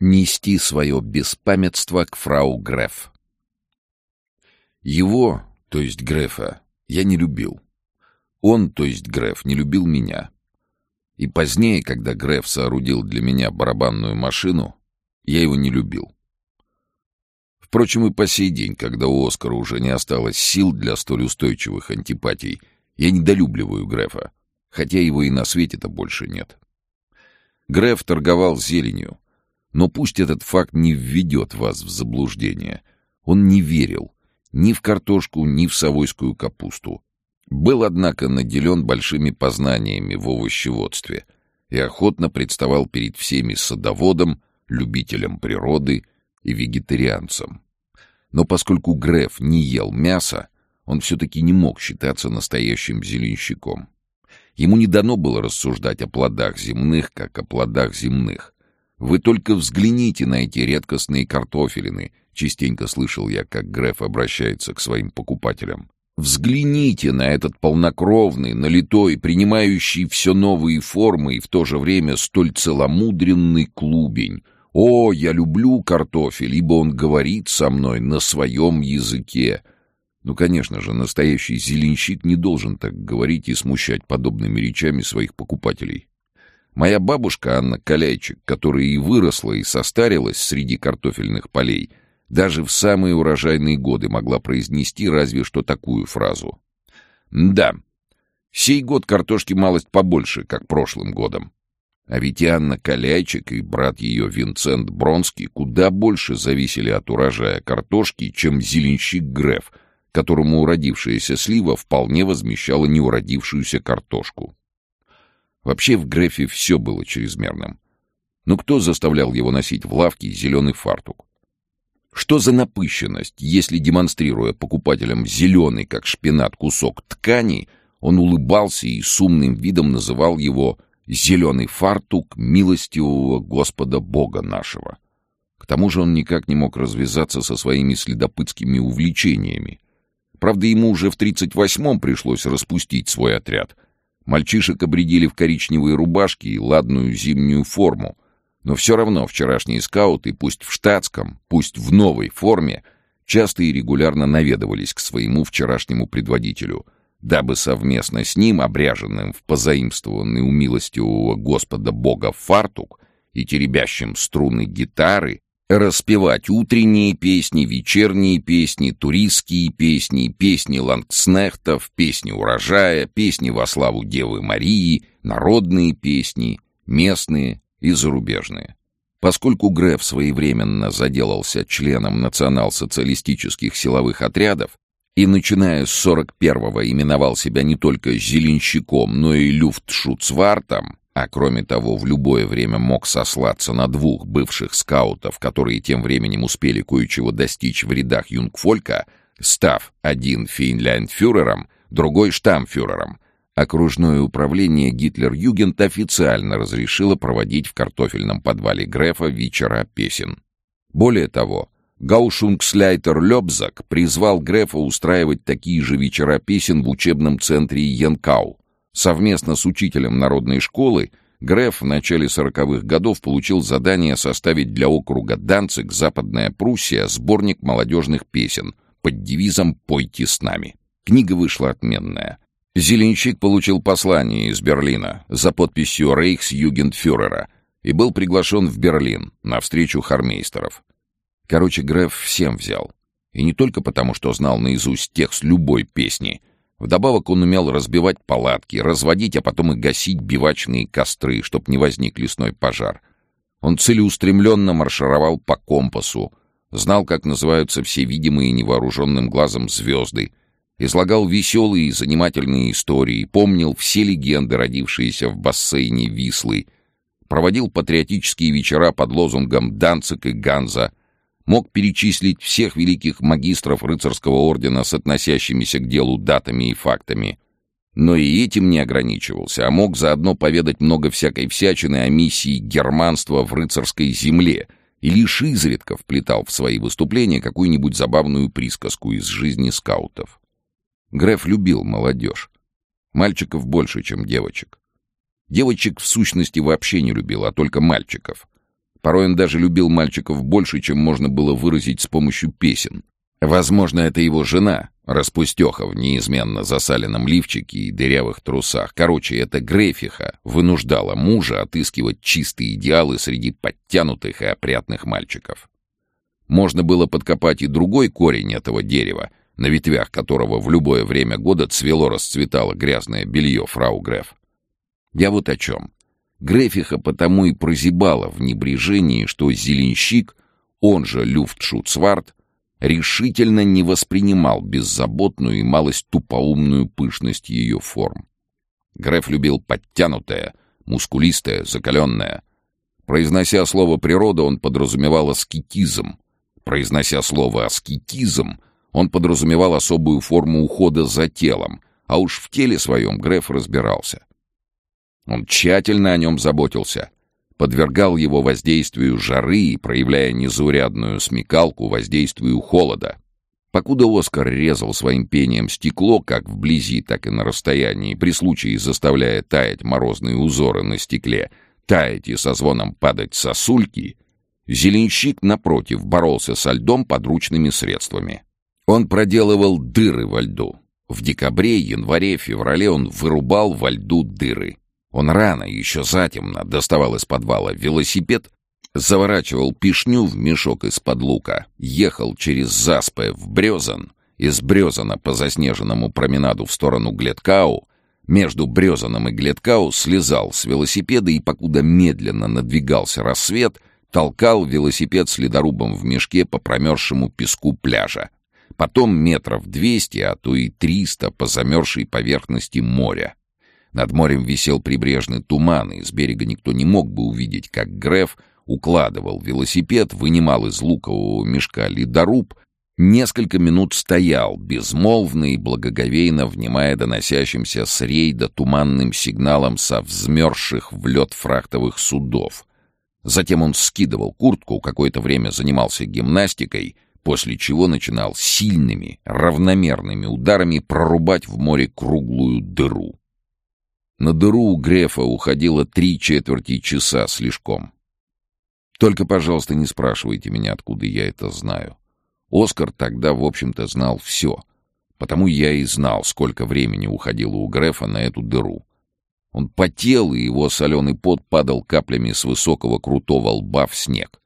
Нести свое беспамятство к фрау Греф. Его, то есть Грефа, я не любил. Он, то есть Греф, не любил меня. И позднее, когда Греф соорудил для меня барабанную машину, я его не любил. Впрочем, и по сей день, когда у Оскара уже не осталось сил для столь устойчивых антипатий, я недолюбливаю Грефа, хотя его и на свете-то больше нет. Греф торговал зеленью, но пусть этот факт не введет вас в заблуждение. Он не верил ни в картошку, ни в совойскую капусту. Был, однако, наделен большими познаниями в овощеводстве и охотно представал перед всеми садоводом, любителем природы и вегетарианцем. Но поскольку Греф не ел мяса, он все-таки не мог считаться настоящим зеленщиком. Ему не дано было рассуждать о плодах земных, как о плодах земных. Вы только взгляните на эти редкостные картофелины, частенько слышал я, как Греф обращается к своим покупателям. Взгляните на этот полнокровный, налитой, принимающий все новые формы и в то же время столь целомудренный клубень. О, я люблю картофель, ибо он говорит со мной на своем языке. Ну, конечно же, настоящий зеленщик не должен так говорить и смущать подобными речами своих покупателей. Моя бабушка Анна Каляйчик, которая и выросла, и состарилась среди картофельных полей, даже в самые урожайные годы могла произнести разве что такую фразу. «Да, сей год картошки малость побольше, как прошлым годом. А ведь и Анна Каляйчик и брат ее Винцент Бронский куда больше зависели от урожая картошки, чем зеленщик Греф — которому уродившаяся слива вполне возмещала неуродившуюся картошку. Вообще в Грефе все было чрезмерным. Но кто заставлял его носить в лавке зеленый фартук? Что за напыщенность, если, демонстрируя покупателям зеленый, как шпинат, кусок ткани, он улыбался и с умным видом называл его «зеленый фартук милостивого Господа Бога нашего». К тому же он никак не мог развязаться со своими следопытскими увлечениями, Правда, ему уже в 38-м пришлось распустить свой отряд. Мальчишек обредили в коричневые рубашки и ладную зимнюю форму. Но все равно вчерашние скауты, пусть в штатском, пусть в новой форме, часто и регулярно наведывались к своему вчерашнему предводителю, дабы совместно с ним, обряженным в позаимствованный у милостивого Господа Бога фартук и теребящим струны гитары, распевать утренние песни, вечерние песни, туристские песни, песни лангснехтов, песни урожая, песни во славу Девы Марии, народные песни, местные и зарубежные. Поскольку Греф своевременно заделался членом национал-социалистических силовых отрядов и, начиная с 41-го, именовал себя не только зеленщиком, но и люфтшуцвартом, а кроме того, в любое время мог сослаться на двух бывших скаутов, которые тем временем успели кое-чего достичь в рядах юнгфолька, став один фейнляндфюрером, другой штамфюрером. Окружное управление Гитлер-Югент официально разрешило проводить в картофельном подвале Грефа вечера песен. Более того, Гаушунгсляйтер Лёбзак призвал Грефа устраивать такие же вечера песен в учебном центре Янкау, Совместно с учителем народной школы Греф в начале сороковых годов получил задание составить для округа Данцик, Западная Пруссия, сборник молодежных песен под девизом «Пойте с нами». Книга вышла отменная. Зеленщик получил послание из Берлина за подписью Рейхс-Югендфюрера и был приглашен в Берлин на встречу хармейстеров. Короче, Греф всем взял. И не только потому, что знал наизусть текст любой песни — Вдобавок он умел разбивать палатки, разводить, а потом и гасить бивачные костры, чтоб не возник лесной пожар. Он целеустремленно маршировал по компасу, знал, как называются все видимые невооруженным глазом звезды, излагал веселые и занимательные истории, помнил все легенды, родившиеся в бассейне Вислы, проводил патриотические вечера под лозунгом «Данцик и Ганза», мог перечислить всех великих магистров рыцарского ордена с относящимися к делу датами и фактами. Но и этим не ограничивался, а мог заодно поведать много всякой всячины о миссии германства в рыцарской земле и лишь изредка вплетал в свои выступления какую-нибудь забавную присказку из жизни скаутов. Греф любил молодежь. Мальчиков больше, чем девочек. Девочек в сущности вообще не любил, а только мальчиков — Порой он даже любил мальчиков больше, чем можно было выразить с помощью песен. Возможно, это его жена, распустеха в неизменно засаленном лифчике и дырявых трусах. Короче, эта Грефиха вынуждала мужа отыскивать чистые идеалы среди подтянутых и опрятных мальчиков. Можно было подкопать и другой корень этого дерева, на ветвях которого в любое время года цвело-расцветало грязное белье фрау Греф. Я вот о чем. Грефиха потому и прозябала в небрежении, что зеленщик, он же Люфтшуцварт, решительно не воспринимал беззаботную и малость тупоумную пышность ее форм. Греф любил подтянутое, мускулистое, закаленное. Произнося слово «природа», он подразумевал аскетизм. Произнося слово «аскетизм», он подразумевал особую форму ухода за телом, а уж в теле своем Греф разбирался. Он тщательно о нем заботился, подвергал его воздействию жары и, проявляя незаурядную смекалку, воздействию холода. Покуда Оскар резал своим пением стекло, как вблизи, так и на расстоянии, при случае заставляя таять морозные узоры на стекле, таять и со звоном падать сосульки, зеленщик, напротив, боролся со льдом подручными средствами. Он проделывал дыры во льду. В декабре, январе, феврале он вырубал во льду дыры. Он рано, еще затемно, доставал из подвала велосипед, заворачивал пишню в мешок из-под лука, ехал через Заспе в Брезан, из Брезана по заснеженному променаду в сторону Глеткау, между Брезаном и Глеткау слезал с велосипеда и, покуда медленно надвигался рассвет, толкал велосипед с ледорубом в мешке по промерзшему песку пляжа. Потом метров двести, а то и триста по замерзшей поверхности моря. Над морем висел прибрежный туман, и с берега никто не мог бы увидеть, как Греф укладывал велосипед, вынимал из лукового мешка ледоруб, несколько минут стоял, безмолвно и благоговейно внимая доносящимся с рейда туманным сигналом со взмерзших в лед фрахтовых судов. Затем он скидывал куртку, какое-то время занимался гимнастикой, после чего начинал сильными, равномерными ударами прорубать в море круглую дыру. На дыру у Грефа уходило три четверти часа слишком. Только, пожалуйста, не спрашивайте меня, откуда я это знаю. Оскар тогда, в общем-то, знал все. Потому я и знал, сколько времени уходило у Грефа на эту дыру. Он потел, и его соленый пот падал каплями с высокого крутого лба в снег.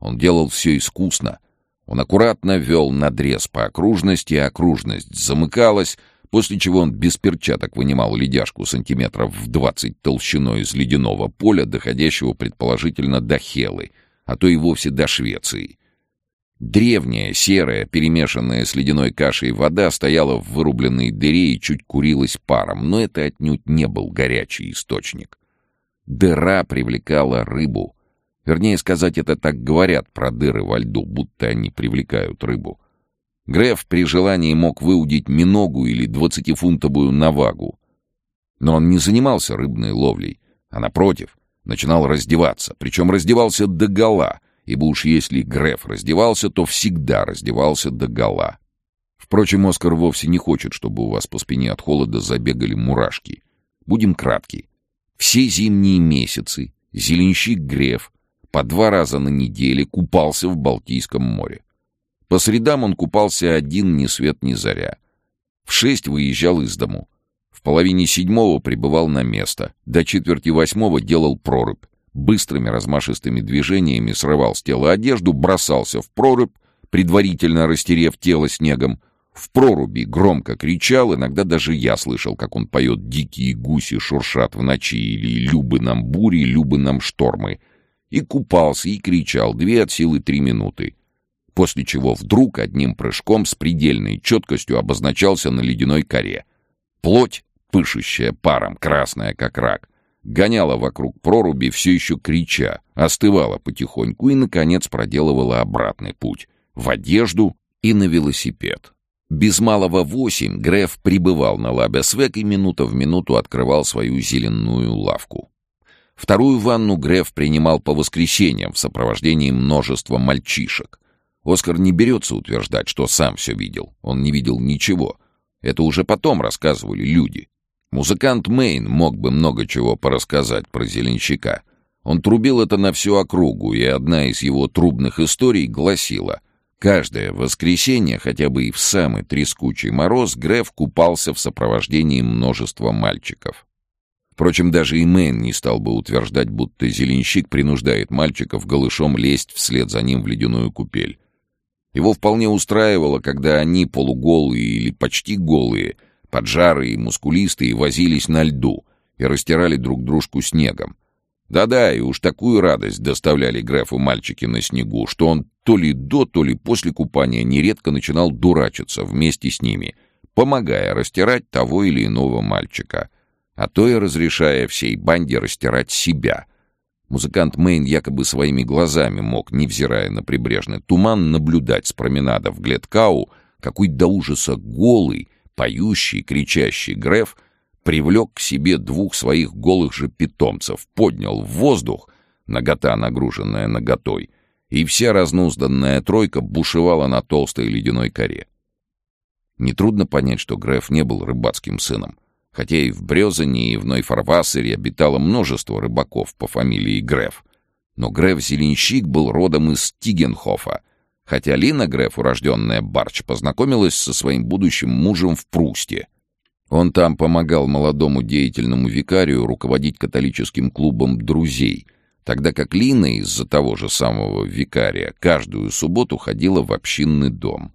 Он делал все искусно. Он аккуратно вел надрез по окружности, окружность замыкалась — после чего он без перчаток вынимал ледяшку сантиметров в двадцать толщиной из ледяного поля, доходящего предположительно до Хелы, а то и вовсе до Швеции. Древняя, серая, перемешанная с ледяной кашей вода стояла в вырубленной дыре и чуть курилась паром, но это отнюдь не был горячий источник. Дыра привлекала рыбу. Вернее сказать, это так говорят про дыры во льду, будто они привлекают рыбу. Греф при желании мог выудить миногу или двадцатифунтовую навагу. Но он не занимался рыбной ловлей, а, напротив, начинал раздеваться, причем раздевался догола, ибо уж если Греф раздевался, то всегда раздевался догола. Впрочем, Оскар вовсе не хочет, чтобы у вас по спине от холода забегали мурашки. Будем кратки. Все зимние месяцы зеленщик Греф по два раза на неделе купался в Балтийском море. По средам он купался один ни свет ни заря. В шесть выезжал из дому. В половине седьмого прибывал на место. До четверти восьмого делал прорубь. Быстрыми размашистыми движениями срывал с тела одежду, бросался в прорубь, предварительно растерев тело снегом. В проруби громко кричал, иногда даже я слышал, как он поет «Дикие гуси шуршат в ночи» или «Любы нам бури, любы нам штормы». И купался, и кричал две от силы три минуты после чего вдруг одним прыжком с предельной четкостью обозначался на ледяной коре. Плоть, пышущая паром, красная как рак, гоняла вокруг проруби, все еще крича, остывала потихоньку и, наконец, проделывала обратный путь — в одежду и на велосипед. Без малого восемь Греф прибывал на Лабесвек и минута в минуту открывал свою зеленую лавку. Вторую ванну Греф принимал по воскресеньям в сопровождении множества мальчишек. Оскар не берется утверждать, что сам все видел. Он не видел ничего. Это уже потом рассказывали люди. Музыкант Мейн мог бы много чего порассказать про зеленщика. Он трубил это на всю округу, и одна из его трубных историй гласила «Каждое воскресенье, хотя бы и в самый трескучий мороз, Греф купался в сопровождении множества мальчиков». Впрочем, даже и Мэн не стал бы утверждать, будто зеленщик принуждает мальчиков голышом лезть вслед за ним в ледяную купель. Его вполне устраивало, когда они, полуголые или почти голые, поджарые и мускулистые, возились на льду и растирали друг дружку снегом. Да-да, и уж такую радость доставляли Грефу мальчики на снегу, что он то ли до, то ли после купания нередко начинал дурачиться вместе с ними, помогая растирать того или иного мальчика, а то и разрешая всей банде растирать себя — Музыкант Мэйн якобы своими глазами мог, невзирая на прибрежный туман, наблюдать с променада в Глеткау, какой до ужаса голый, поющий, кричащий Греф привлек к себе двух своих голых же питомцев, поднял в воздух, нагота нагруженная наготой, и вся разнузданная тройка бушевала на толстой ледяной коре. Нетрудно понять, что Греф не был рыбацким сыном хотя и в Брёзене, и в Нойфарвассере обитало множество рыбаков по фамилии Греф. Но Греф-зеленщик был родом из Тигенхофа, хотя Лина Греф, урожденная Барч, познакомилась со своим будущим мужем в Прусте. Он там помогал молодому деятельному викарию руководить католическим клубом «Друзей», тогда как Лина из-за того же самого викария каждую субботу ходила в общинный дом.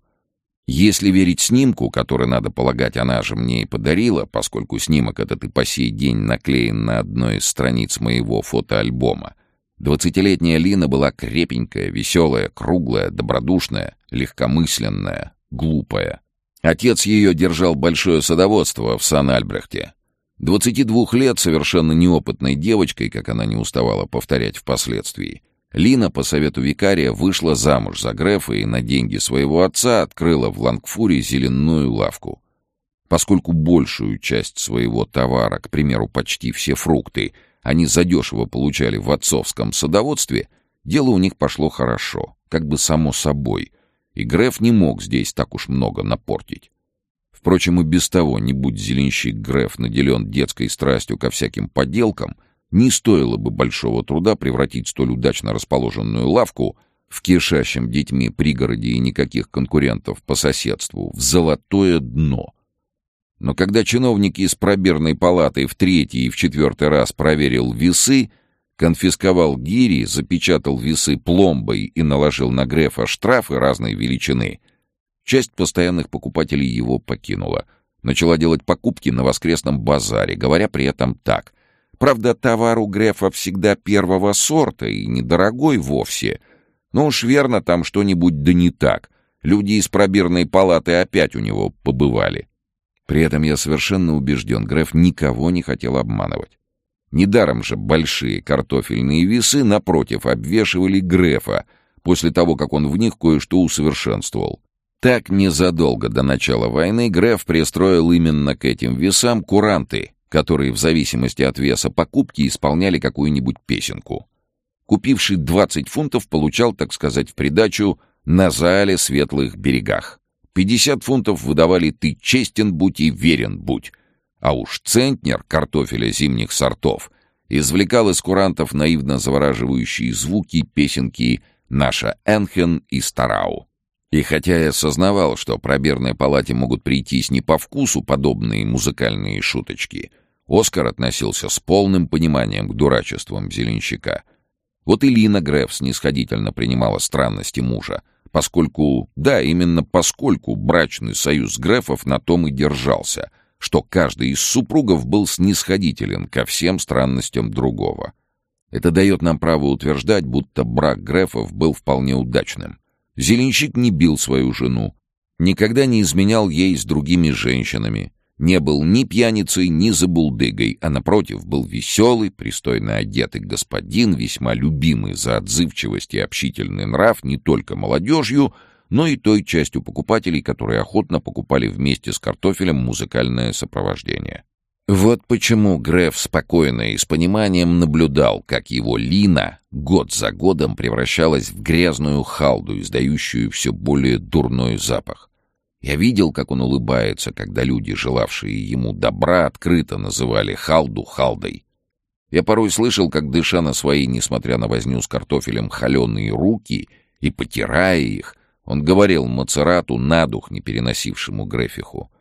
Если верить снимку, который, надо полагать, она же мне и подарила, поскольку снимок этот и по сей день наклеен на одной из страниц моего фотоальбома, двадцатилетняя Лина была крепенькая, веселая, круглая, добродушная, легкомысленная, глупая. Отец ее держал большое садоводство в Сан-Альбрехте. Двадцати двух лет совершенно неопытной девочкой, как она не уставала повторять впоследствии, Лина по совету викария вышла замуж за Грефа и на деньги своего отца открыла в Лангфуре зеленую лавку. Поскольку большую часть своего товара, к примеру, почти все фрукты, они задешево получали в отцовском садоводстве, дело у них пошло хорошо, как бы само собой, и Греф не мог здесь так уж много напортить. Впрочем, и без того, не будь зеленщик Греф наделен детской страстью ко всяким поделкам — не стоило бы большого труда превратить столь удачно расположенную лавку в кишащем детьми пригороде и никаких конкурентов по соседству в золотое дно. Но когда чиновник из пробирной палаты в третий и в четвертый раз проверил весы, конфисковал гири, запечатал весы пломбой и наложил на Грефа штрафы разной величины, часть постоянных покупателей его покинула. Начала делать покупки на воскресном базаре, говоря при этом так — Правда, товар у Грефа всегда первого сорта и недорогой вовсе. Но уж верно, там что-нибудь да не так. Люди из пробирной палаты опять у него побывали. При этом я совершенно убежден, Греф никого не хотел обманывать. Недаром же большие картофельные весы, напротив, обвешивали Грефа, после того, как он в них кое-что усовершенствовал. Так незадолго до начала войны Греф пристроил именно к этим весам куранты, которые в зависимости от веса покупки исполняли какую-нибудь песенку. Купивший 20 фунтов получал, так сказать, в придачу «На зале светлых берегах». 50 фунтов выдавали «Ты честен будь и верен будь». А уж центнер картофеля зимних сортов извлекал из курантов наивно завораживающие звуки песенки «Наша Энхен» и «Старау». И хотя я осознавал, что пробирной палате могут прийтись не по вкусу подобные музыкальные шуточки, Оскар относился с полным пониманием к дурачествам зеленщика. Вот и Лина Греф снисходительно принимала странности мужа, поскольку, да, именно поскольку брачный союз Грефов на том и держался, что каждый из супругов был снисходителен ко всем странностям другого. Это дает нам право утверждать, будто брак Грефов был вполне удачным. Зеленщик не бил свою жену, никогда не изменял ей с другими женщинами, не был ни пьяницей, ни забулдыгой, а, напротив, был веселый, пристойно одетый господин, весьма любимый за отзывчивость и общительный нрав не только молодежью, но и той частью покупателей, которые охотно покупали вместе с картофелем музыкальное сопровождение. Вот почему Греф спокойно и с пониманием наблюдал, как его Лина год за годом превращалась в грязную халду, издающую все более дурной запах. Я видел, как он улыбается, когда люди, желавшие ему добра, открыто называли Халду Халдой. Я порой слышал, как, дыша на свои, несмотря на возню с картофелем, холеные руки и потирая их, он говорил Мацерату на дух, не переносившему Грефиху.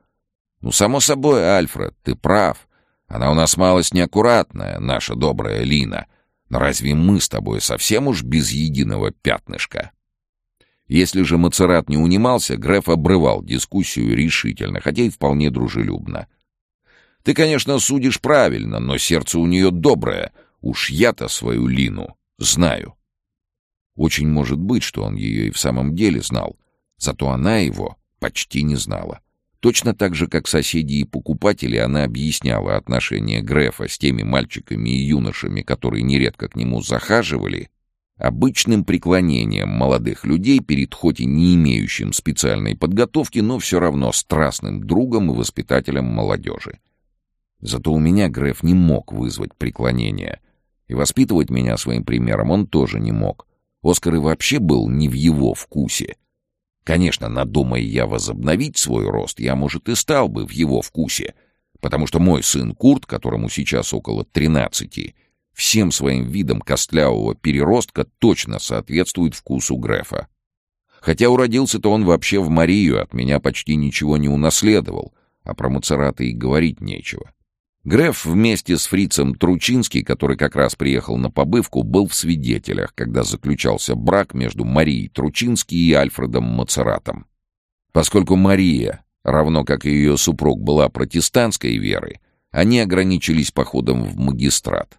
«Ну, само собой, Альфред, ты прав. Она у нас малость неаккуратная, наша добрая Лина. Но разве мы с тобой совсем уж без единого пятнышка?» Если же Мацерат не унимался, Греф обрывал дискуссию решительно, хотя и вполне дружелюбно. «Ты, конечно, судишь правильно, но сердце у нее доброе. Уж я-то свою Лину знаю». Очень может быть, что он ее и в самом деле знал, зато она его почти не знала. Точно так же, как соседи и покупатели, она объясняла отношения Грефа с теми мальчиками и юношами, которые нередко к нему захаживали, обычным преклонением молодых людей перед хоть и не имеющим специальной подготовки, но все равно страстным другом и воспитателем молодежи. Зато у меня Греф не мог вызвать преклонения, и воспитывать меня своим примером он тоже не мог. Оскар и вообще был не в его вкусе. Конечно, надумая я возобновить свой рост, я, может, и стал бы в его вкусе, потому что мой сын Курт, которому сейчас около тринадцати, всем своим видом костлявого переростка точно соответствует вкусу Грефа. Хотя уродился-то он вообще в Марию, от меня почти ничего не унаследовал, а про Мацерата и говорить нечего. Греф вместе с фрицем Тручинский, который как раз приехал на побывку, был в свидетелях, когда заключался брак между Марией Тручинский и Альфредом Мацератом. Поскольку Мария, равно как и ее супруг, была протестантской веры, они ограничились походом в магистрат.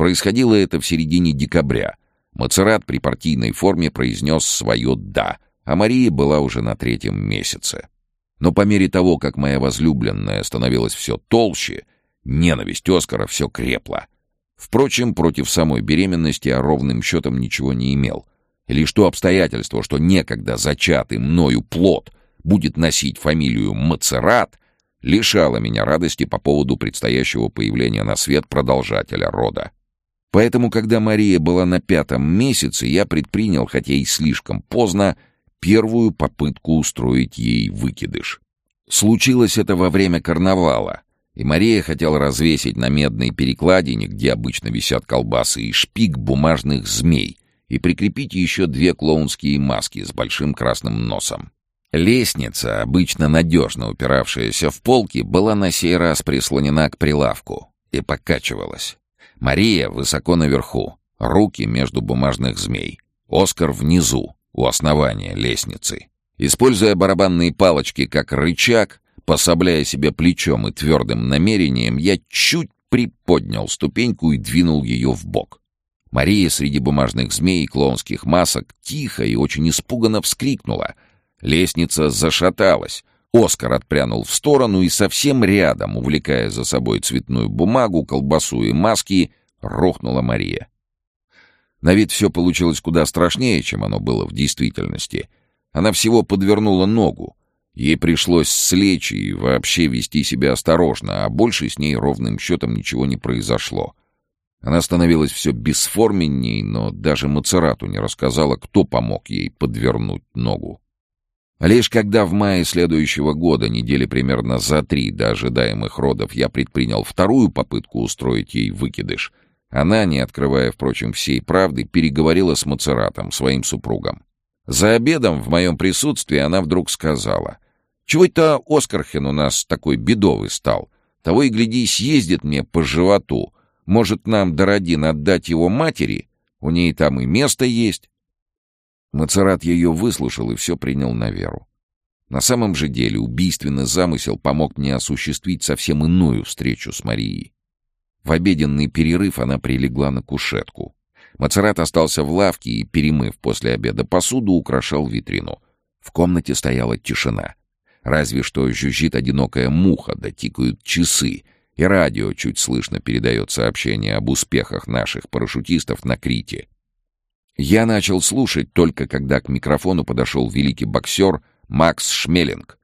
Происходило это в середине декабря. Мацерат при партийной форме произнес свое «да», а Мария была уже на третьем месяце. Но по мере того, как моя возлюбленная становилась все толще, ненависть Оскара все крепла. Впрочем, против самой беременности я ровным счетом ничего не имел. Лишь то обстоятельство, что некогда зачатый мною плод будет носить фамилию Мацерат, лишало меня радости по поводу предстоящего появления на свет продолжателя рода. Поэтому, когда Мария была на пятом месяце, я предпринял, хотя и слишком поздно, первую попытку устроить ей выкидыш. Случилось это во время карнавала, и Мария хотела развесить на медной перекладине, где обычно висят колбасы, и шпик бумажных змей, и прикрепить еще две клоунские маски с большим красным носом. Лестница, обычно надежно упиравшаяся в полки, была на сей раз прислонена к прилавку и покачивалась. Мария высоко наверху, руки между бумажных змей. Оскар внизу, у основания лестницы. Используя барабанные палочки как рычаг, пособляя себе плечом и твердым намерением, я чуть приподнял ступеньку и двинул ее в бок. Мария среди бумажных змей и клоунских масок тихо и очень испуганно вскрикнула. Лестница зашаталась. Оскар отпрянул в сторону и совсем рядом, увлекая за собой цветную бумагу, колбасу и маски, рухнула Мария. На вид все получилось куда страшнее, чем оно было в действительности. Она всего подвернула ногу. Ей пришлось слечь и вообще вести себя осторожно, а больше с ней ровным счетом ничего не произошло. Она становилась все бесформенней, но даже Мацерату не рассказала, кто помог ей подвернуть ногу. Лишь когда в мае следующего года, недели примерно за три до ожидаемых родов, я предпринял вторую попытку устроить ей выкидыш, она, не открывая, впрочем, всей правды, переговорила с Мацератом, своим супругом. За обедом в моем присутствии она вдруг сказала, «Чего это Оскархен у нас такой бедовый стал? Того и гляди, съездит мне по животу. Может, нам, Дородин, отдать его матери? У ней там и место есть». Мацерат ее выслушал и все принял на веру. На самом же деле убийственный замысел помог мне осуществить совсем иную встречу с Марией. В обеденный перерыв она прилегла на кушетку. Мацерат остался в лавке и, перемыв после обеда посуду, украшал витрину. В комнате стояла тишина. Разве что жужжит одинокая муха, да часы, и радио чуть слышно передает сообщение об успехах наших парашютистов на Крите. Я начал слушать только когда к микрофону подошел великий боксер Макс Шмелинг.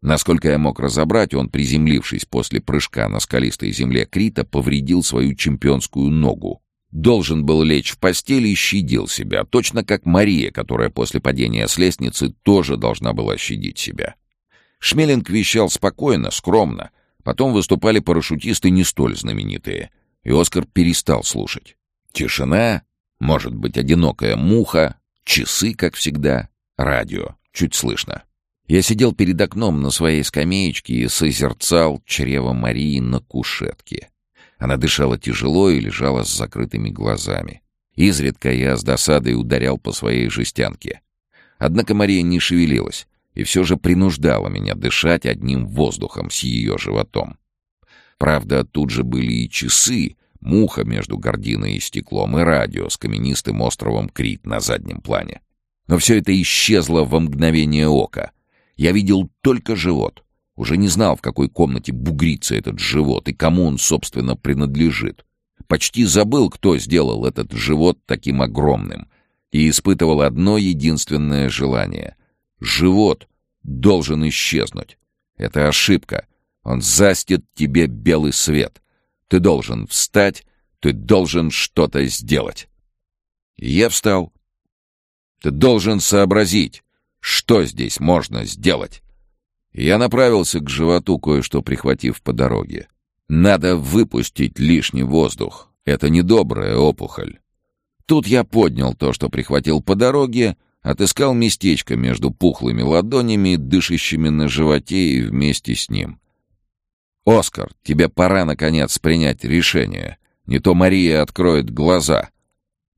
Насколько я мог разобрать, он, приземлившись после прыжка на скалистой земле Крита, повредил свою чемпионскую ногу. Должен был лечь в постели и щадил себя, точно как Мария, которая после падения с лестницы тоже должна была щадить себя. Шмелинг вещал спокойно, скромно. Потом выступали парашютисты не столь знаменитые — и Оскар перестал слушать. Тишина, может быть, одинокая муха, часы, как всегда, радио, чуть слышно. Я сидел перед окном на своей скамеечке и созерцал чрево Марии на кушетке. Она дышала тяжело и лежала с закрытыми глазами. Изредка я с досадой ударял по своей жестянке. Однако Мария не шевелилась и все же принуждала меня дышать одним воздухом с ее животом. Правда, тут же были и часы, муха между гординой и стеклом, и радио с каменистым островом Крит на заднем плане. Но все это исчезло во мгновение ока. Я видел только живот. Уже не знал, в какой комнате бугрится этот живот и кому он, собственно, принадлежит. Почти забыл, кто сделал этот живот таким огромным. И испытывал одно единственное желание. Живот должен исчезнуть. Это ошибка. Он застит тебе белый свет. Ты должен встать, ты должен что-то сделать. Я встал. Ты должен сообразить, что здесь можно сделать. Я направился к животу, кое-что прихватив по дороге. Надо выпустить лишний воздух. Это недобрая опухоль. Тут я поднял то, что прихватил по дороге, отыскал местечко между пухлыми ладонями, дышащими на животе и вместе с ним. «Оскар, тебе пора, наконец, принять решение. Не то Мария откроет глаза».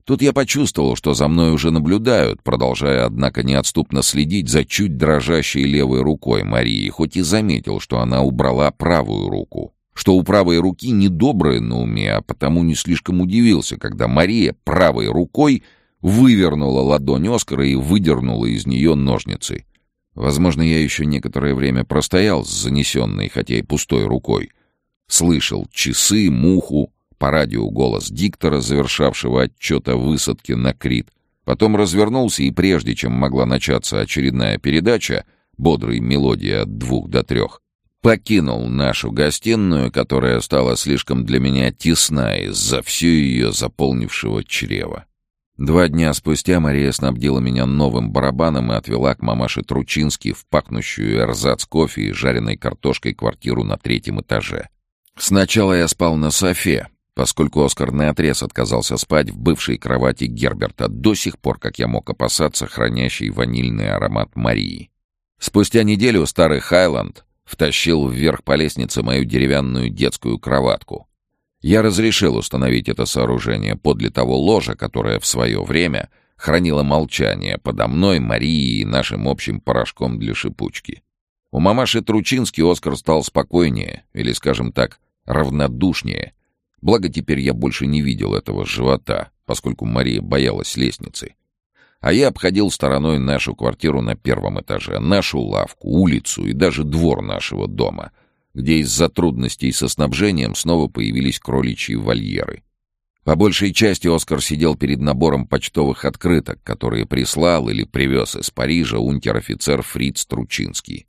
Тут я почувствовал, что за мной уже наблюдают, продолжая, однако, неотступно следить за чуть дрожащей левой рукой Марии, хоть и заметил, что она убрала правую руку. Что у правой руки недоброе на уме, а потому не слишком удивился, когда Мария правой рукой вывернула ладонь Оскара и выдернула из нее ножницы. Возможно, я еще некоторое время простоял с занесенной, хотя и пустой рукой. Слышал часы, муху, по радио голос диктора, завершавшего отчет о высадке на Крит. Потом развернулся, и прежде чем могла начаться очередная передача, бодрой мелодии от двух до трех, покинул нашу гостиную, которая стала слишком для меня тесна из-за всю ее заполнившего чрева. Два дня спустя Мария снабдила меня новым барабаном и отвела к мамаше Тручински в пахнущую эрзац кофе и жареной картошкой квартиру на третьем этаже. Сначала я спал на софе, поскольку Оскар наотрез отказался спать в бывшей кровати Герберта, до сих пор, как я мог опасаться, хранящий ванильный аромат Марии. Спустя неделю старый Хайланд втащил вверх по лестнице мою деревянную детскую кроватку. Я разрешил установить это сооружение подле того ложа, которое в свое время хранило молчание подо мной, Марией и нашим общим порошком для шипучки. У мамаши Тручински Оскар стал спокойнее, или, скажем так, равнодушнее. Благо теперь я больше не видел этого живота, поскольку Мария боялась лестницы. А я обходил стороной нашу квартиру на первом этаже, нашу лавку, улицу и даже двор нашего дома — где из-за трудностей со снабжением снова появились кроличьи вольеры. По большей части Оскар сидел перед набором почтовых открыток, которые прислал или привез из Парижа унтер-офицер Фриц Тручинский.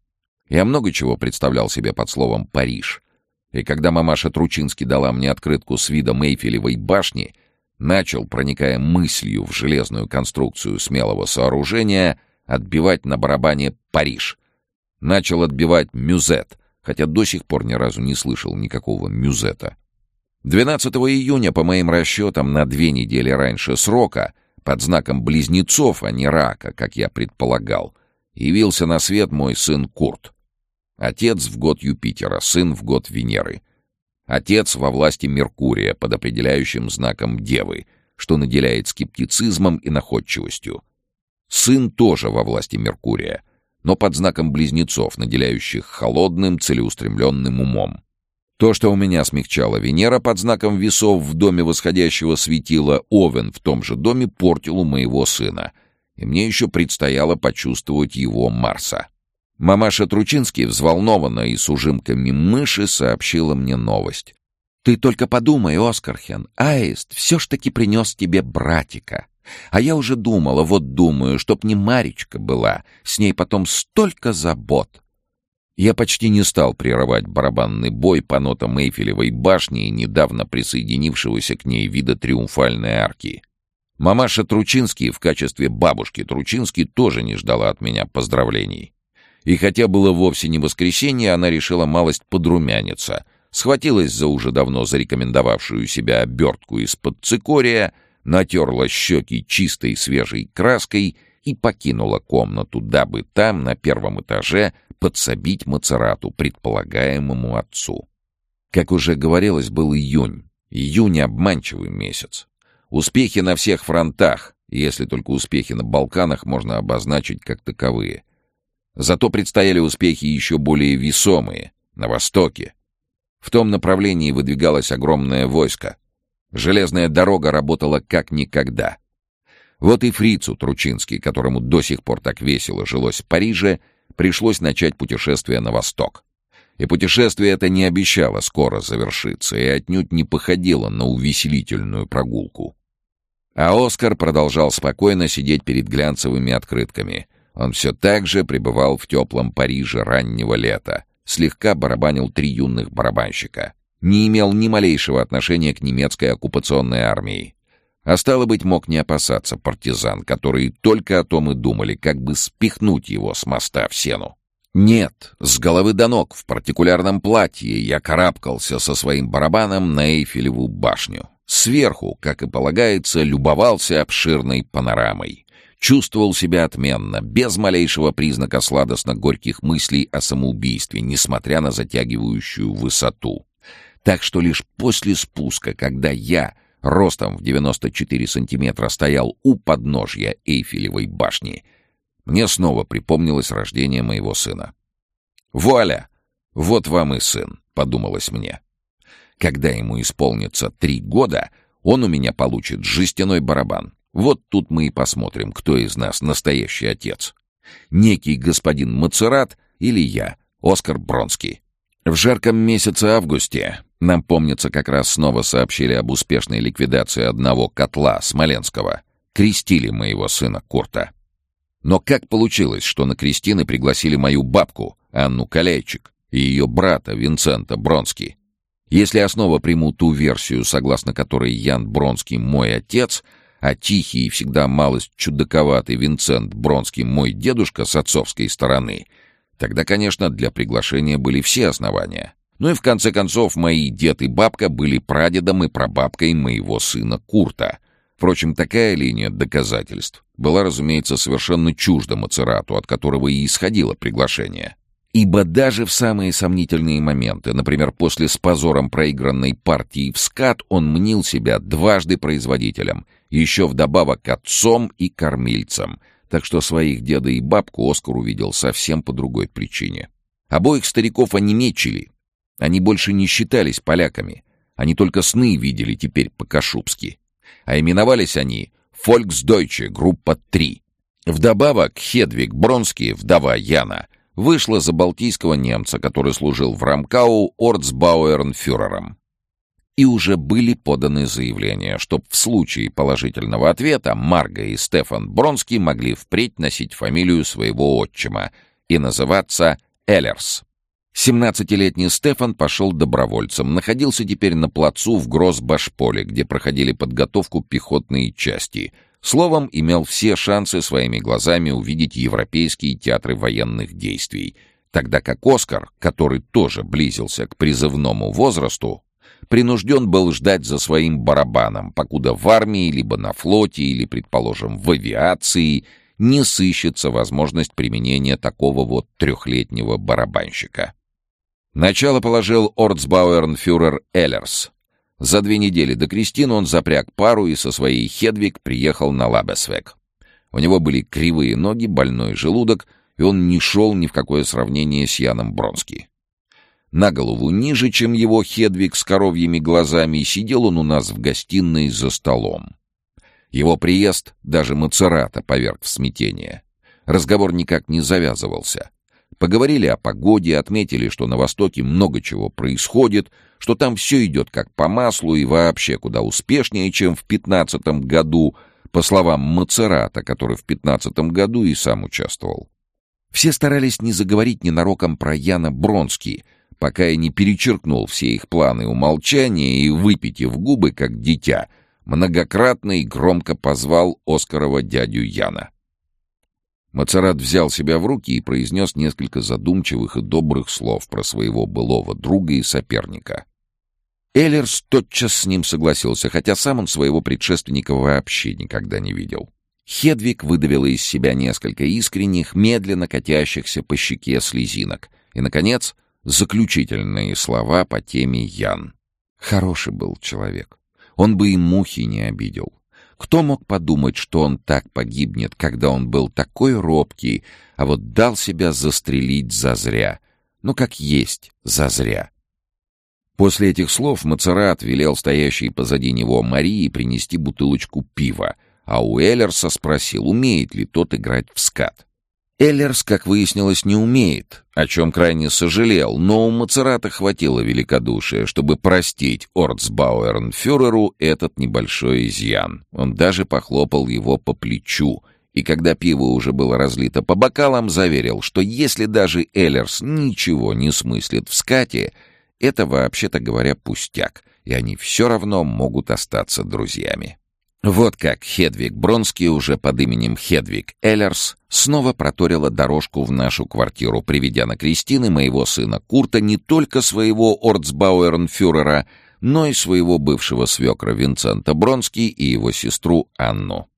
Я много чего представлял себе под словом «Париж». И когда мамаша Тручинский дала мне открытку с видом Эйфелевой башни, начал, проникая мыслью в железную конструкцию смелого сооружения, отбивать на барабане «Париж». Начал отбивать «Мюзет», хотя до сих пор ни разу не слышал никакого мюзета. 12 июня, по моим расчетам, на две недели раньше срока, под знаком близнецов, а не рака, как я предполагал, явился на свет мой сын Курт. Отец в год Юпитера, сын в год Венеры. Отец во власти Меркурия под определяющим знаком Девы, что наделяет скептицизмом и находчивостью. Сын тоже во власти Меркурия — но под знаком близнецов, наделяющих холодным, целеустремленным умом. То, что у меня смягчала Венера под знаком весов в доме восходящего светила, Овен в том же доме портил у моего сына, и мне еще предстояло почувствовать его Марса. Мамаша Тручинский, взволнованно и с ужимками мыши, сообщила мне новость. «Ты только подумай, Оскархен, Аист все ж таки принес тебе братика. А я уже думала, вот думаю, чтоб не Маречка была, с ней потом столько забот. Я почти не стал прерывать барабанный бой по нотам Эйфелевой башни и недавно присоединившегося к ней вида триумфальной арки. Мамаша Тручинский в качестве бабушки Тручинский тоже не ждала от меня поздравлений. И хотя было вовсе не воскресенье, она решила малость подрумяниться, схватилась за уже давно зарекомендовавшую себя обертку из-под цикория, натерла щеки чистой свежей краской и покинула комнату, дабы там, на первом этаже, подсобить Мацерату, предполагаемому отцу. Как уже говорилось, был июнь. Июнь — обманчивый месяц. Успехи на всех фронтах, если только успехи на Балканах можно обозначить как таковые. Зато предстояли успехи еще более весомые — на Востоке. В том направлении выдвигалось огромное войско. Железная дорога работала как никогда. Вот и фрицу Тручинский, которому до сих пор так весело жилось в Париже, пришлось начать путешествие на восток. И путешествие это не обещало скоро завершиться и отнюдь не походило на увеселительную прогулку. А Оскар продолжал спокойно сидеть перед глянцевыми открытками. Он все так же пребывал в теплом Париже раннего лета, слегка барабанил три юных барабанщика. Не имел ни малейшего отношения к немецкой оккупационной армии. А стало быть, мог не опасаться партизан, которые только о том и думали, как бы спихнуть его с моста в сену. Нет, с головы до ног в партикулярном платье я карабкался со своим барабаном на Эйфелеву башню. Сверху, как и полагается, любовался обширной панорамой. Чувствовал себя отменно, без малейшего признака сладостно-горьких мыслей о самоубийстве, несмотря на затягивающую высоту. Так что лишь после спуска, когда я ростом в 94 сантиметра стоял у подножья Эйфелевой башни, мне снова припомнилось рождение моего сына. «Вуаля! Вот вам и сын», — подумалось мне. Когда ему исполнится три года, он у меня получит жестяной барабан. Вот тут мы и посмотрим, кто из нас настоящий отец. Некий господин Мацерат или я, Оскар Бронский. В жарком месяце августе нам, помнится, как раз снова сообщили об успешной ликвидации одного котла Смоленского. Крестили моего сына Курта. Но как получилось, что на крестины пригласили мою бабку, Анну Каляйчик, и ее брата Винцента Бронский? Если я снова приму ту версию, согласно которой Ян Бронский мой отец, а тихий и всегда малость чудаковатый Винцент Бронский мой дедушка с отцовской стороны, тогда, конечно, для приглашения были все основания. Ну и в конце концов, мои дед и бабка были прадедом и прабабкой моего сына Курта. Впрочем, такая линия доказательств была, разумеется, совершенно чужда Мацерату, от которого и исходило приглашение. Ибо даже в самые сомнительные моменты, например, после с позором проигранной партии в скат, он мнил себя дважды производителем, еще вдобавок отцом и кормильцем, так что своих деда и бабку Оскар увидел совсем по другой причине. Обоих стариков онемечили, они больше не считались поляками. Они только сны видели теперь по-кашубски. А именовались они «Фольксдойче, группа 3». Вдобавок, Хедвиг Бронский, вдова Яна, вышла за балтийского немца, который служил в Рамкау Орцбауэрнфюрером. И уже были поданы заявления, чтоб в случае положительного ответа Марга и Стефан Бронский могли впредь носить фамилию своего отчима и называться Эллерс. Семнадцатилетний Стефан пошел добровольцем, находился теперь на плацу в Гросбашполе, где проходили подготовку пехотные части. Словом, имел все шансы своими глазами увидеть европейские театры военных действий, тогда как Оскар, который тоже близился к призывному возрасту, принужден был ждать за своим барабаном, покуда в армии, либо на флоте, или, предположим, в авиации не сыщется возможность применения такого вот трехлетнего барабанщика. Начало положил орцбауэрнфюрер Эллерс. За две недели до Кристины он запряг пару и со своей Хедвиг приехал на Лабесвек. У него были кривые ноги, больной желудок, и он не шел ни в какое сравнение с Яном Бронски. На голову ниже, чем его Хедвиг с коровьими глазами, сидел он у нас в гостиной за столом. Его приезд даже Мацерата поверг в смятение. Разговор никак не завязывался. Поговорили о погоде, отметили, что на Востоке много чего происходит, что там все идет как по маслу и вообще куда успешнее, чем в пятнадцатом году, по словам Мацерата, который в пятнадцатом году и сам участвовал. Все старались не заговорить ненароком про Яна Бронский, пока я не перечеркнул все их планы умолчания и, выпитив губы, как дитя, многократно и громко позвал Оскарова дядю Яна. Мацарат взял себя в руки и произнес несколько задумчивых и добрых слов про своего былого друга и соперника. Эллерс тотчас с ним согласился, хотя сам он своего предшественника вообще никогда не видел. Хедвиг выдавила из себя несколько искренних, медленно катящихся по щеке слезинок. И, наконец, заключительные слова по теме Ян. Хороший был человек. Он бы и мухи не обидел. Кто мог подумать, что он так погибнет, когда он был такой робкий, а вот дал себя застрелить зазря? Ну, как есть, зазря. После этих слов Мацерат велел стоящей позади него Марии принести бутылочку пива, а у Эллерса спросил, умеет ли тот играть в скат. Эллерс, как выяснилось, не умеет, о чем крайне сожалел, но у Мацерата хватило великодушия, чтобы простить Орцбауэрнфюреру этот небольшой изъян. Он даже похлопал его по плечу, и когда пиво уже было разлито по бокалам, заверил, что если даже Эллерс ничего не смыслит в скате, это, вообще-то говоря, пустяк, и они все равно могут остаться друзьями. Вот как Хедвиг Бронский уже под именем Хедвиг Эллерс снова проторила дорожку в нашу квартиру, приведя на Кристины моего сына Курта не только своего Орцбауэрнфюрера, но и своего бывшего свекра Винцента Бронский и его сестру Анну.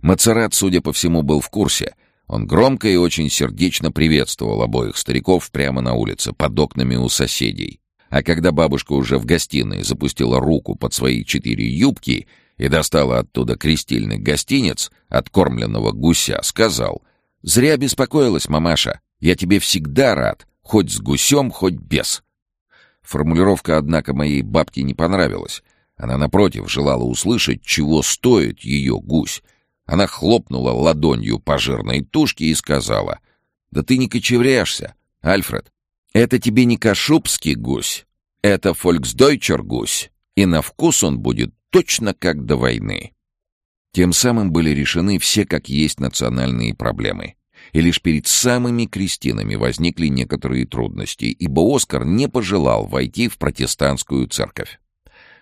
Мацерат, судя по всему, был в курсе. Он громко и очень сердечно приветствовал обоих стариков прямо на улице, под окнами у соседей. А когда бабушка уже в гостиной запустила руку под свои четыре юбки — и достала оттуда крестильный гостинец, откормленного гуся, сказал, «Зря беспокоилась, мамаша. Я тебе всегда рад, хоть с гусем, хоть без». Формулировка, однако, моей бабке не понравилась. Она, напротив, желала услышать, чего стоит ее гусь. Она хлопнула ладонью по жирной тушке и сказала, «Да ты не кочевряешься, Альфред. Это тебе не кашубский гусь, это фольксдойчер гусь, и на вкус он будет точно как до войны. Тем самым были решены все как есть национальные проблемы. И лишь перед самыми крестинами возникли некоторые трудности, ибо Оскар не пожелал войти в протестантскую церковь.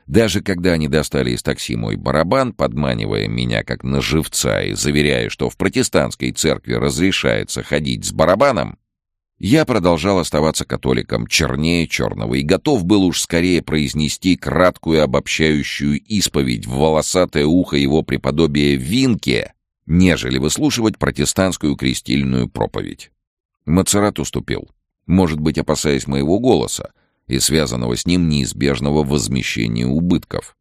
Даже когда они достали из такси мой барабан, подманивая меня как на живца и заверяя, что в протестантской церкви разрешается ходить с барабаном, я продолжал оставаться католиком чернее черного и готов был уж скорее произнести краткую обобщающую исповедь в волосатое ухо его преподобия Винке, нежели выслушивать протестантскую крестильную проповедь. Мацерат уступил, может быть, опасаясь моего голоса и связанного с ним неизбежного возмещения убытков.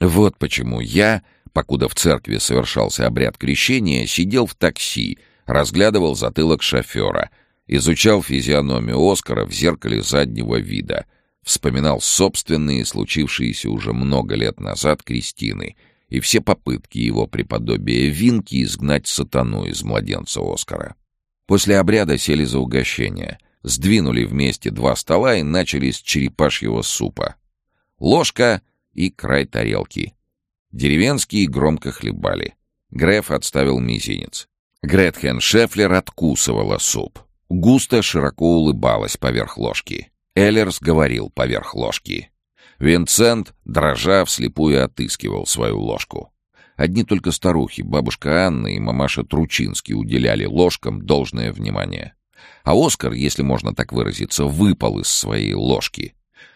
Вот почему я, покуда в церкви совершался обряд крещения, сидел в такси, разглядывал затылок шофера — Изучал физиономию Оскара в зеркале заднего вида. Вспоминал собственные, случившиеся уже много лет назад, Кристины и все попытки его преподобия Винки изгнать сатану из младенца Оскара. После обряда сели за угощение, сдвинули вместе два стола и начали с черепашьего супа. Ложка и край тарелки. Деревенские громко хлебали. Греф отставил мизинец. Гретхен Шефлер откусывала суп. Густо широко улыбалась поверх ложки. Эллерс говорил поверх ложки. Винсент, дрожа, вслепую отыскивал свою ложку. Одни только старухи, бабушка Анна и мамаша Тручинский уделяли ложкам должное внимание. А Оскар, если можно так выразиться, выпал из своей ложки.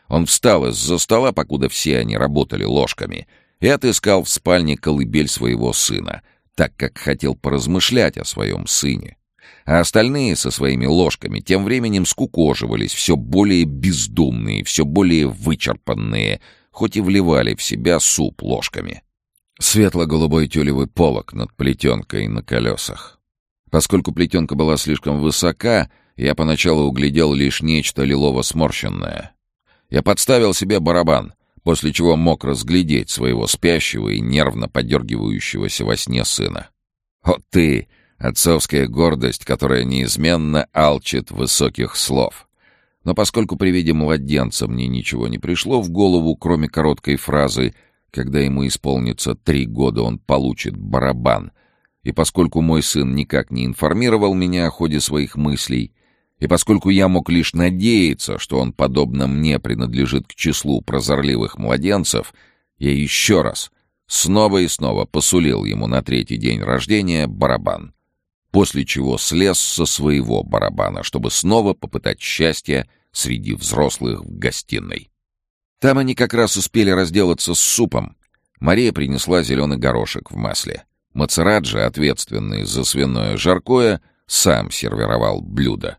Он встал из-за стола, покуда все они работали ложками, и отыскал в спальне колыбель своего сына, так как хотел поразмышлять о своем сыне а остальные со своими ложками тем временем скукоживались, все более бездумные, все более вычерпанные, хоть и вливали в себя суп ложками. Светло-голубой тюлевый полок над плетенкой на колесах. Поскольку плетенка была слишком высока, я поначалу углядел лишь нечто лилово-сморщенное. Я подставил себе барабан, после чего мог разглядеть своего спящего и нервно подергивающегося во сне сына. «О ты, Отцовская гордость, которая неизменно алчит высоких слов. Но поскольку при виде младенца мне ничего не пришло в голову, кроме короткой фразы «Когда ему исполнится три года, он получит барабан», и поскольку мой сын никак не информировал меня о ходе своих мыслей, и поскольку я мог лишь надеяться, что он, подобно мне, принадлежит к числу прозорливых младенцев, я еще раз, снова и снова посулил ему на третий день рождения барабан. После чего слез со своего барабана, чтобы снова попытать счастье среди взрослых в гостиной. Там они как раз успели разделаться с супом. Мария принесла зеленый горошек в масле. Мацераджи, ответственный за свиное жаркое, сам сервировал блюдо.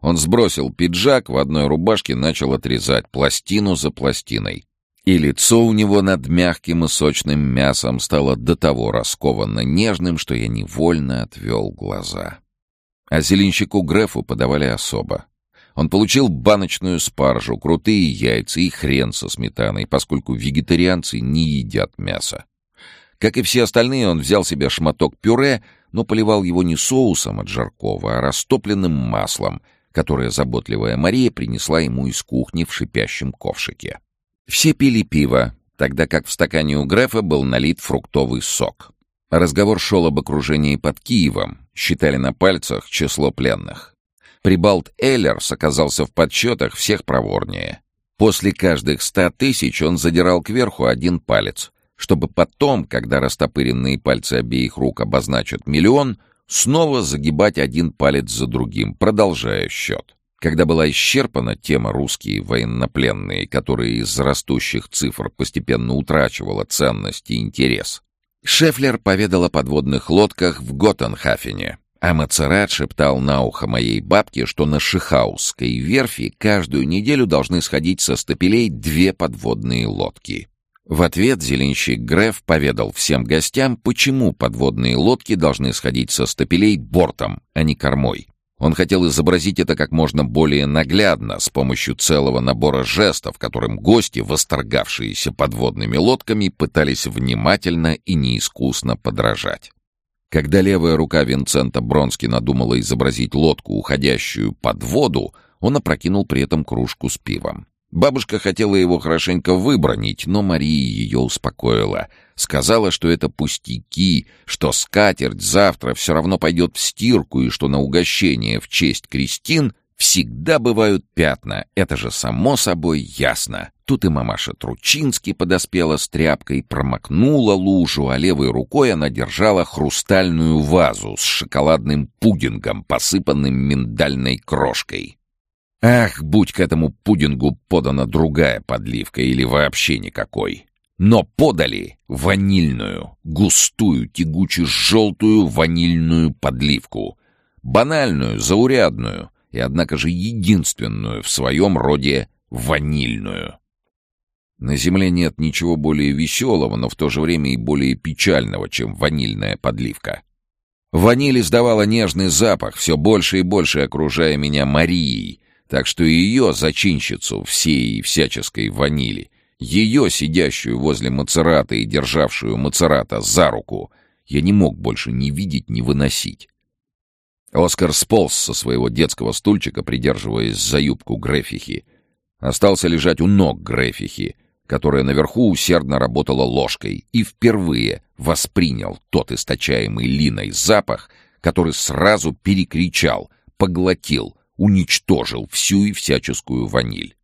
Он сбросил пиджак, в одной рубашке начал отрезать пластину за пластиной. И лицо у него над мягким и сочным мясом стало до того раскованно нежным, что я невольно отвел глаза. А зеленщику Грефу подавали особо. Он получил баночную спаржу, крутые яйца и хрен со сметаной, поскольку вегетарианцы не едят мясо. Как и все остальные, он взял себе шматок пюре, но поливал его не соусом от жаркого, а растопленным маслом, которое заботливая Мария принесла ему из кухни в шипящем ковшике. Все пили пиво, тогда как в стакане у Грефа был налит фруктовый сок. Разговор шел об окружении под Киевом, считали на пальцах число пленных. Прибалт Эллерс оказался в подсчетах всех проворнее. После каждых ста тысяч он задирал кверху один палец, чтобы потом, когда растопыренные пальцы обеих рук обозначат миллион, снова загибать один палец за другим, продолжая счет. Когда была исчерпана тема «русские военнопленные», которая из растущих цифр постепенно утрачивала ценность и интерес, Шефлер поведал о подводных лодках в Готтенхафене, а Мацерат шептал на ухо моей бабке, что на Шихаусской верфи каждую неделю должны сходить со стапелей две подводные лодки. В ответ зеленщик Греф поведал всем гостям, почему подводные лодки должны сходить со стапелей бортом, а не кормой. Он хотел изобразить это как можно более наглядно, с помощью целого набора жестов, которым гости, восторгавшиеся подводными лодками, пытались внимательно и неискусно подражать. Когда левая рука Винцента Бронски надумала изобразить лодку, уходящую под воду, он опрокинул при этом кружку с пивом. Бабушка хотела его хорошенько выбронить, но Мария ее успокоила. Сказала, что это пустяки, что скатерть завтра все равно пойдет в стирку и что на угощение в честь крестин всегда бывают пятна. Это же само собой ясно. Тут и мамаша Тручински подоспела с тряпкой, промокнула лужу, а левой рукой она держала хрустальную вазу с шоколадным пудингом, посыпанным миндальной крошкой. Ах, будь к этому пудингу подана другая подливка или вообще никакой. Но подали ванильную, густую, тягуче-желтую ванильную подливку. Банальную, заурядную и, однако же, единственную в своем роде ванильную. На Земле нет ничего более веселого, но в то же время и более печального, чем ванильная подливка. Ваниль издавала нежный запах, все больше и больше окружая меня Марией, так что ее, зачинщицу всей и всяческой ванили, ее, сидящую возле Мацерата и державшую Мацерата за руку, я не мог больше ни видеть, ни выносить. Оскар сполз со своего детского стульчика, придерживаясь за юбку Грефихи. Остался лежать у ног Грефихи, которая наверху усердно работала ложкой, и впервые воспринял тот источаемый Линой запах, который сразу перекричал, поглотил, уничтожил всю и всяческую ваниль.